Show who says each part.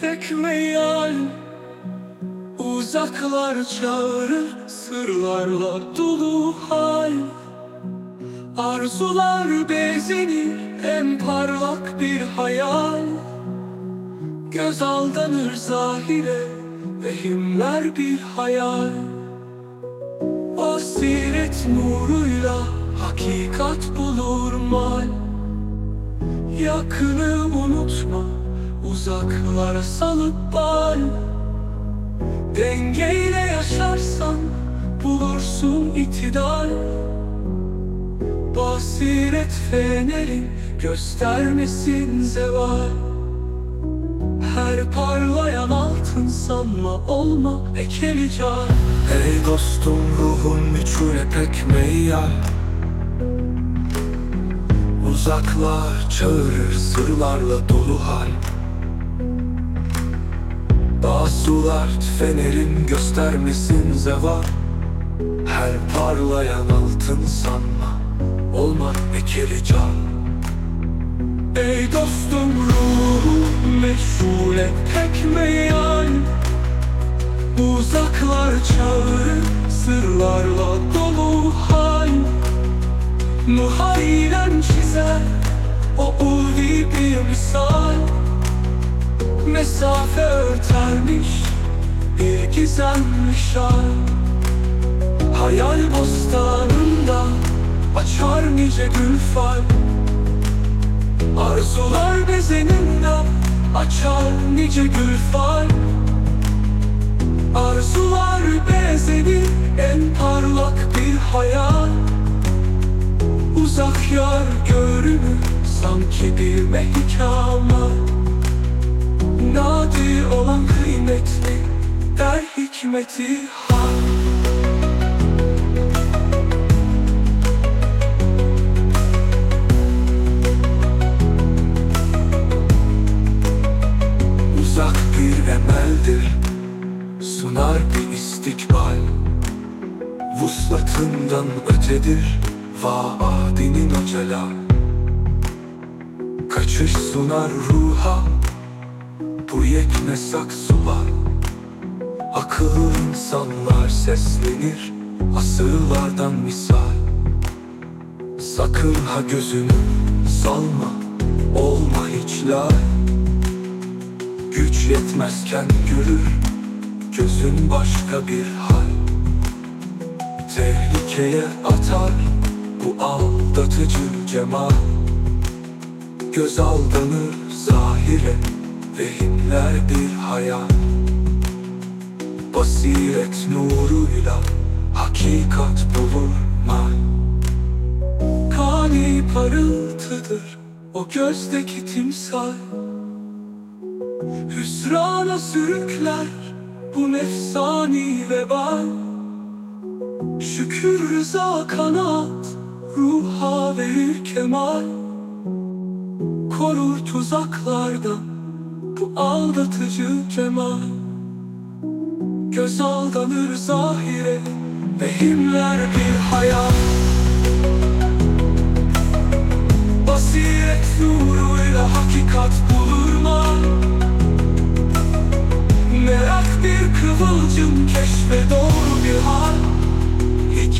Speaker 1: pek meyal. Uzaklar çağırır sırlarla dolu hal. Arzular bezenir en parlak bir hayal. Göz aldanır zahire vehimler bir hayal. Basiret nuruyla hakikat bulur mal. Yakını unutma uzaklara salıp bal. Dengeyle yaşarsan bulursun itidal. Basiret fenerin göstermesin zeval. Her parlayan altın sanma olma ekeli can Ey dostum ruhun meçhule pek meyyal. Uzaklar çağırır sırlarla dolu hal Basular fenerin göstermesin zeval Her parlayan altın sanma Olma ekeli can. Ey dostum ruhum meşhule pek meyal Uzaklar çağırır sırlarla dolu hal. Muhayyilen çizer o ulvi bir misal Mesafe örtermiş bir gizemli şal Hayal bostanında açar nice gül fal Arzular bezeninde açar nice gül fal Arzular bezenir en parlak bir hayal. Uzak yar görünür sanki bir mehkama hikmeti hal Uzak bir emeldir Sunar bir istikbal. Vuslatından ötedir Vaadinin acelal Kaçış sunar ruha Bu yetmez aksular Akıllı insanlar seslenir Asırlardan misal. Sakın ha gözünü salma Olma hiç lal Güç yetmezken görür Gözün başka bir hal. Tehlikeye atar Bu aldatıcı cemal. Göz aldanır zahire Vehimler bir hayal Basiret nuruyla Hakikat bulur Kani parıltıdır O gözdeki timsal. Hüsrana sürükler bu nefsani vebal. Şükür rıza kanat ruha verir kemal. Korur tuzaklardan bu aldatıcı cemal Göz aldanır zahire vehimler bir hayal. Basiret nuruyla hakikat bulur mal Merak bir kıvılcım keşfe doğru bir hal